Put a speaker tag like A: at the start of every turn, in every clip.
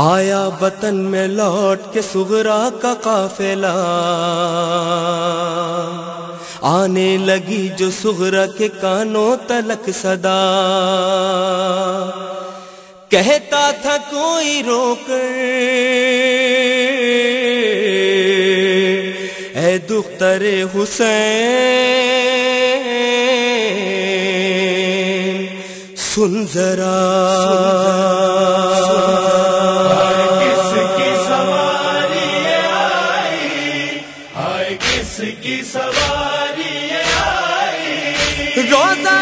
A: آیا وطن میں لوٹ کے سغرا کا قافلہ۔ آنے لگی جو سغرا کے کانوں تلک صدا۔ کہتا تھا کوئی روک اے دختر حسین، سن ذرا۔ روزہ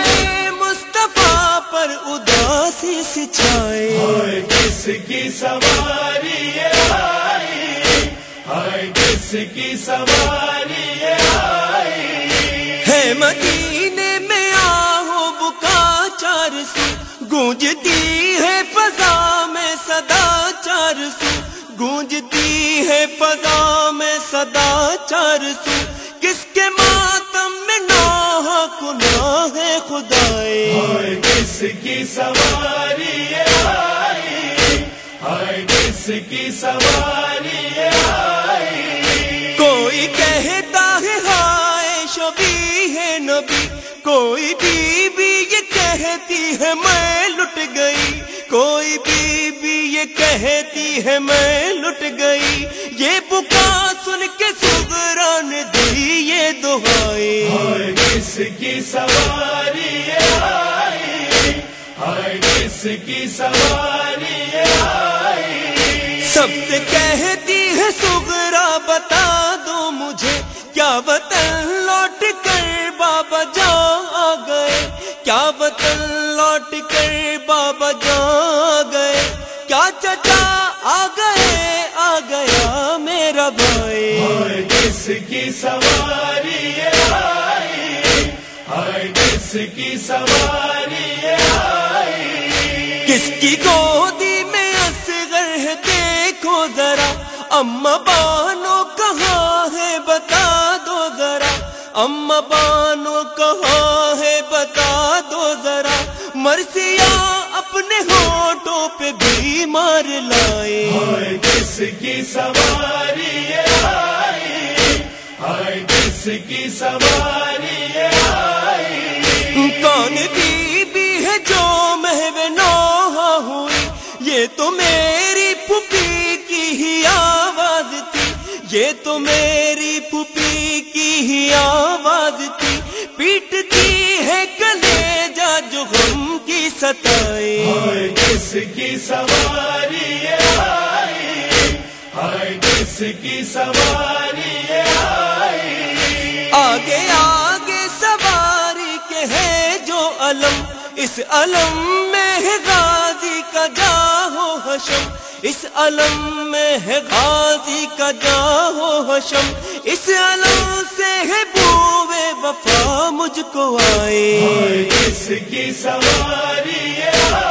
A: مصطفیٰ پر اداسی سچائے
B: کس کی سواری آئی ہائے؟ کس کی سواری آئی
A: ہے مدینے میں آہو بکا چار سو گونجتی ہے فضا میں صدا چار سو گونجتی ہے فضا میں صدا چار سو کس
B: کی سواری آئی، ہائے کس کی سواری آئی۔
A: کوئی کہتا ہے، ہائے شبی ہے نبی۔ کوئی بی بی یہ کہتی ہے، میں لٹ گئی۔ کوئی بی بی یہ کہتی ہے، میں لٹ گئی۔ سب سے کہتی ہے سگرا بتا دو مجھے کیا وطن لوٹ کر بابا جا آ گئے۔ کیا وطن لوٹ کر بابا جا آ گئے۔ کیا چچا آ گئے آ گیا میرا بھائی۔
B: کس کی سواری آئی کس کی سواری
A: کس کی گودی میں اصغر ہے؟ دیکھو ذرا۔ اما بانو کہاں ہے؟ بتا دو ذرا۔ اما بانو کہاں ہے؟ بتا دو ذرا۔ مرثیا اپنے ہونٹوں پہ بھی مار لائے۔
B: کس کی سواری آئی؟ کس کی سواری سواری آئی۔ ہائے کس کی سواری آئی۔
A: آگے آگے سواری کے ہے جو علم۔ اس علم میں ہے غازی کا جاہو حشم۔ اس علم میں ہے غازی کا جاہو حشم۔ اس علم سے ہے بوے وفا مجھ کو آئے۔
B: کس کی سواری آئی۔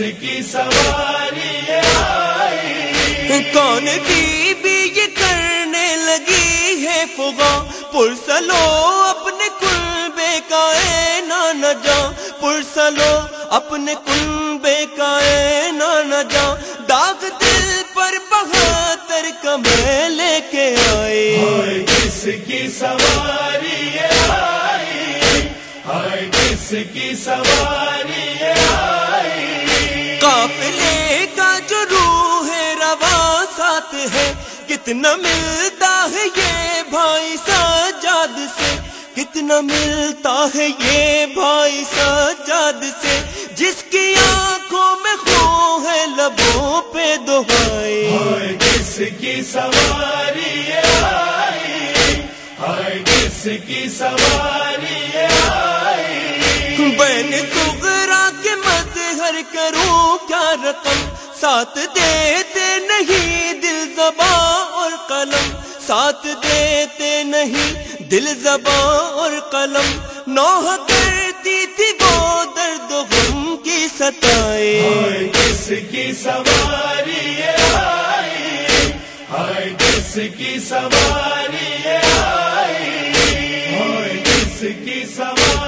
B: کس کی سواری آئی۔
A: کون بی بی یہ کرنے لگی ہے؟ فغا پرسلو اپنے کلبے کا اے نانا جا۔ پرسلو اپنے کلبے کا اے نانا جا۔ داغ دل پر بہتر کا میں لے کے آئے
B: ہائے کس کی سواری آئی؟ کس کی سواری آئی؟
A: قافلے کا جو روح روا ساتھ ہے کتنا ملتا ہے یہ بھائی سجاد سے؟ کتنا ملتا ہے یہ بھائی سجاد سے؟ جس کی آنکھوں میں خو ہے لبوں پہ دہائی۔
B: کس کی سواری آئی کس کی سواری آئی۔
A: کروں کیا رقم؟ ساتھ دیتے نہیں دل زباں اور قلم۔ ساتھ دیتے نہیں دل زباں اور قلم۔ نوح کرتی تھی وہ درد غم کی ستائے۔
B: کس کی سواری آئی ہائے، کس کی سواری آئی ہائے، کس کی سواری